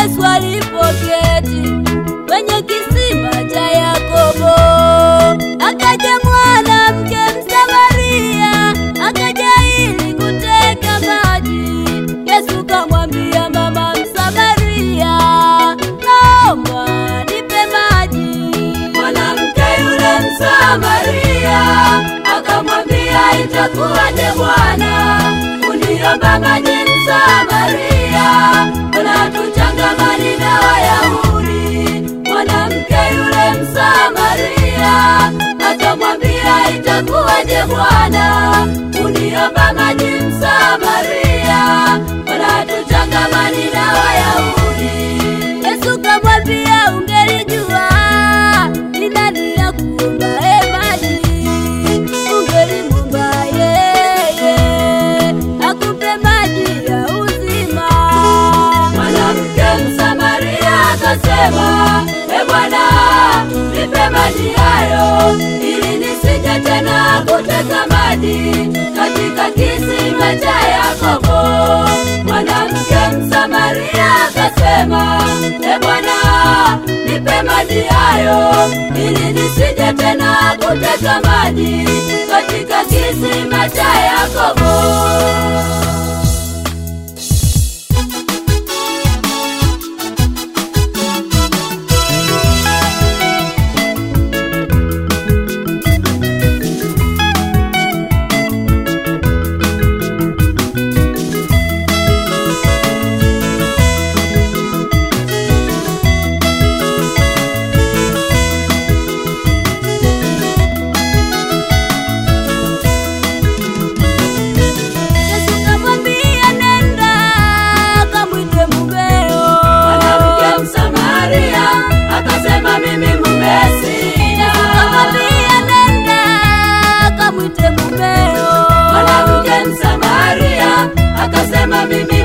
Yesu alipoketi kwenye kisima cha Yakobo, akaja mwanamke Msamaria, akaja ili kuteka maji. Yesu kamwambia mama Msamaria, naomba nipe maji. Mwanamke yule Msamaria akamwambia, itakuwaje Bwana uniomba maji Msamaria? Unatuchangamani na Wayahudi? Mwanamke yule Msamaria akamwambia, itakuwaje Bwana maji hayo ili nisije tena kuteka maji katika kisima cha Yakobo. Mwanamke Msamaria akasema, e Bwana, nipe maji hayo ili nisije tena kuteza maji katika kisima cha Yakobo. Unasema mimi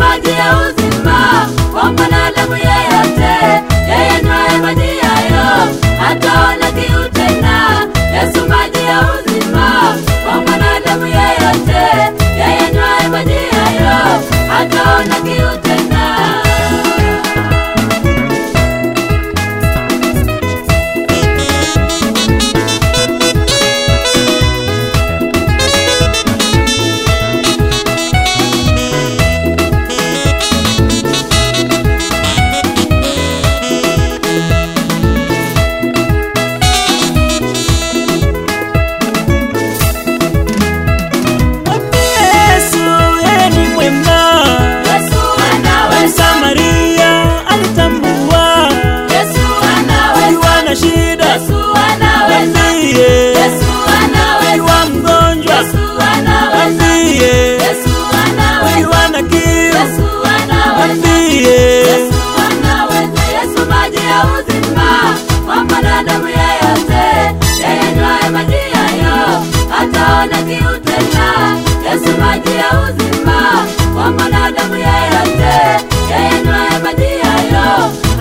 maji ya uzima. Wa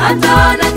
Atana